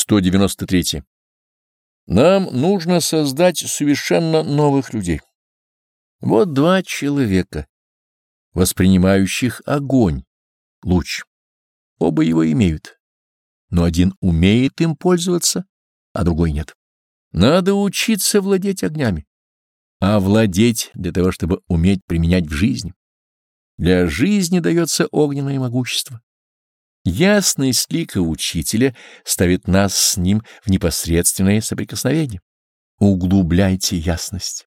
193. Нам нужно создать совершенно новых людей. Вот два человека, воспринимающих огонь, луч. Оба его имеют, но один умеет им пользоваться, а другой нет. Надо учиться владеть огнями, а владеть для того, чтобы уметь применять в жизни. Для жизни дается огненное могущество. Ясность лика учителя ставит нас с ним в непосредственное соприкосновение. Углубляйте ясность.